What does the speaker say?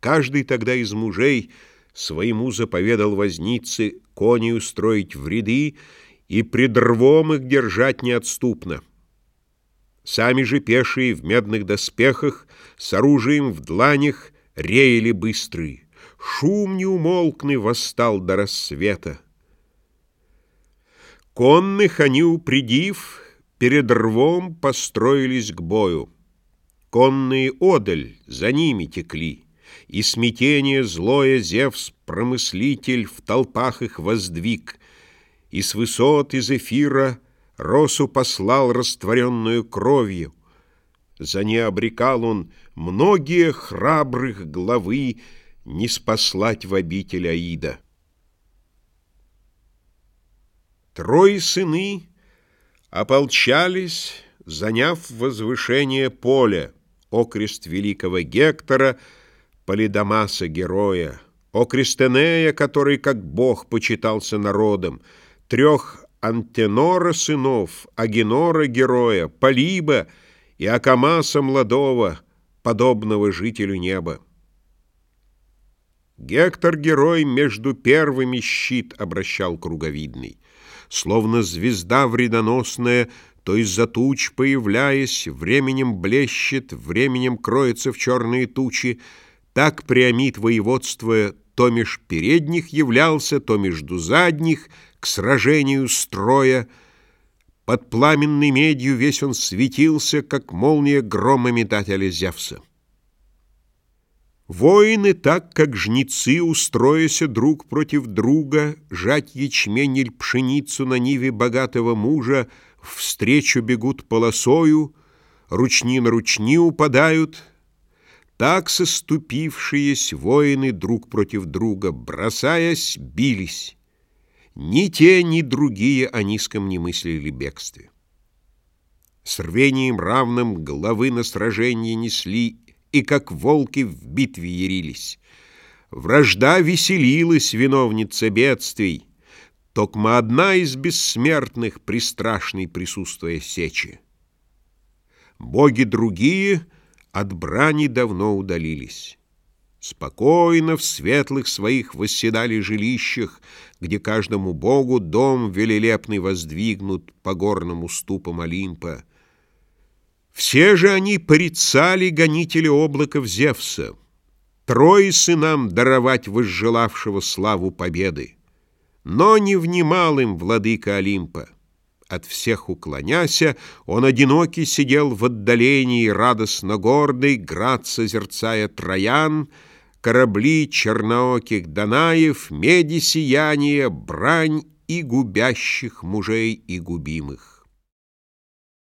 Каждый тогда из мужей своему заповедал вознице коней устроить в ряды и пред рвом их держать неотступно. Сами же пешие в медных доспехах, с оружием в дланях, реяли быстрые. Шум неумолкный восстал до рассвета. Конных они, упредив, перед рвом построились к бою. Конные одаль за ними текли, И смятение злое Зевс-промыслитель В толпах их воздвиг, И с высот из эфира Росу послал растворенную кровью. За не обрекал он многие храбрых главы Не спаслать в обитель Аида. Трое сыны ополчались, заняв возвышение поля, окрест великого Гектора, Полидамаса героя, окрест Энея, который как бог почитался народом, трех Антенора сынов, Агенора героя, Полиба и Акамаса младого, подобного жителю неба. Гектор-герой между первыми щит обращал круговидный. Словно звезда вредоносная, то из-за туч, появляясь, временем блещет, временем кроется в черные тучи, так Приамид, воеводствуя, то меж передних являлся, то между задних, к сражению строя. Под пламенной медью весь он светился, как молния грома метателя Зевса. Воины, так как жнецы, устрояся друг против друга, Жать ячмень или пшеницу на ниве богатого мужа, Встречу бегут полосою, ручни на ручни упадают. Так соступившиеся воины друг против друга, бросаясь, бились. Ни те, ни другие о низком не мыслили бегстве. С рвением равным головы на сражение несли и как волки в битве ярились. Вражда веселилась, виновница бедствий, Токма одна из бессмертных, пристрашной присутствия сечи. Боги другие от брани давно удалились. Спокойно в светлых своих восседали жилищах, Где каждому богу дом велелепный воздвигнут По горным уступам Олимпа, все же они порицали гонителя облаков Зевса, Трое сынам даровать возжелавшего славу победы. Но не внимал им владыка Олимпа. От всех уклоняся, он одинокий сидел в отдалении, радостно гордый, град созерцая троян, корабли чернооких Данаев, меди сияния, брань и губящих мужей и губимых.